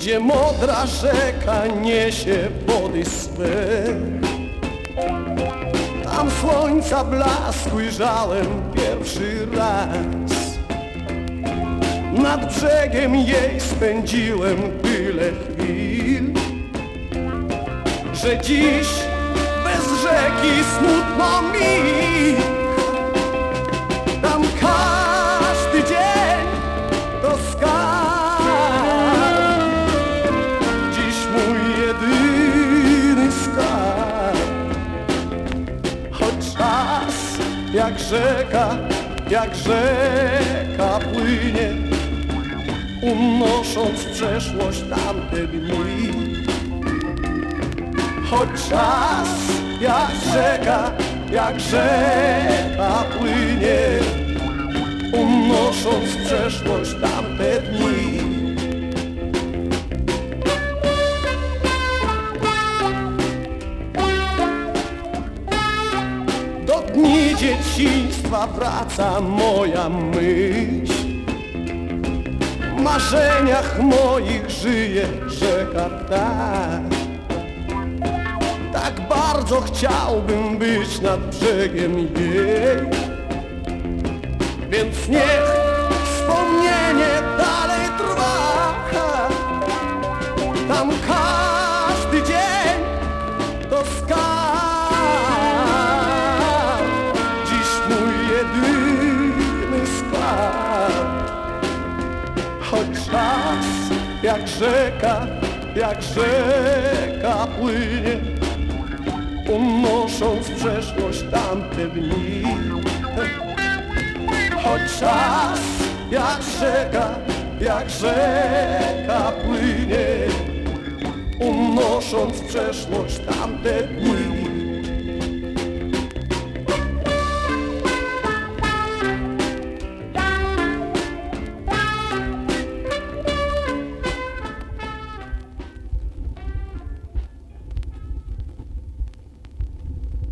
gdzie modra rzeka niesie wody swe. Tam słońca blask ujrzałem pierwszy raz. Nad brzegiem jej spędziłem tyle chwil, że dziś bez rzeki smutno mi. Jak rzeka, jak rzeka płynie, unosząc przeszłość tamte dni. Choć czas jak rzeka, jak rzeka dzieciństwa wraca moja myśl. W marzeniach moich żyje rzeka ta Tak bardzo chciałbym być nad brzegiem jej. Więc niech jak rzeka, jak rzeka płynie Unosząc przeszłość tamte dni. Choć czas jak rzeka, jak rzeka płynie Unosząc przeszłość tamte dni